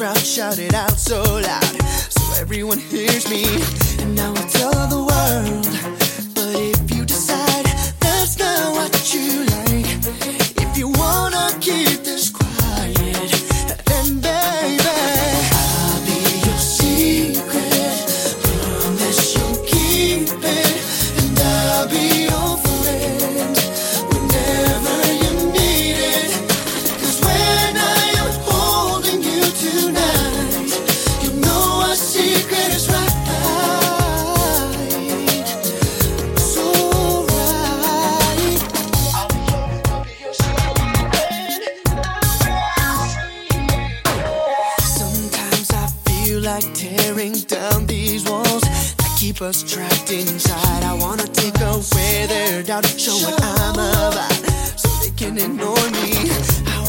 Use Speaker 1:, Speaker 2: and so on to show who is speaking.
Speaker 1: crowd it out so loud, so everyone hears me. And now I tell the world, but if you decide that's not what you keep us trapped inside. I wanna take away their doubt, show what I'm about, so they can ignore me. I